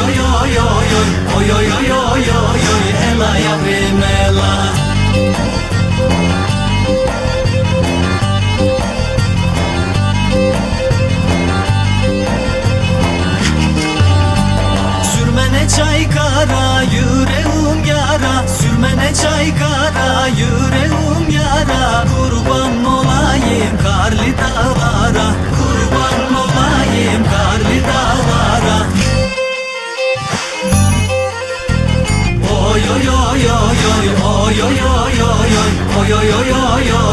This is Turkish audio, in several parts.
oy oy oy oy oy oy oy oy oy Ela yavrim ela Sürmene çay kara yüreğim yara. Sürmene çay kara yüreğim yara. Kurban olayım karlı yo yo yo yo.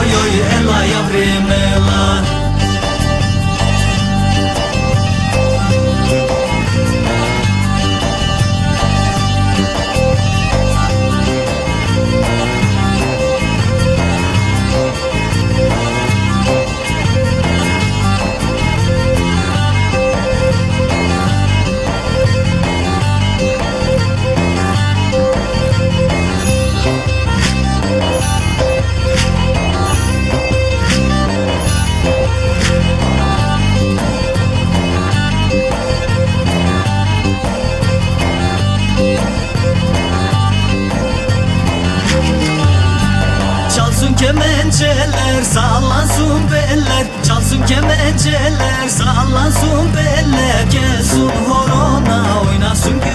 Çalsın kemençeler, sallansın beller. Çalsın kemençeler, sallansın beller. Gelsin horona, oynasın güzeller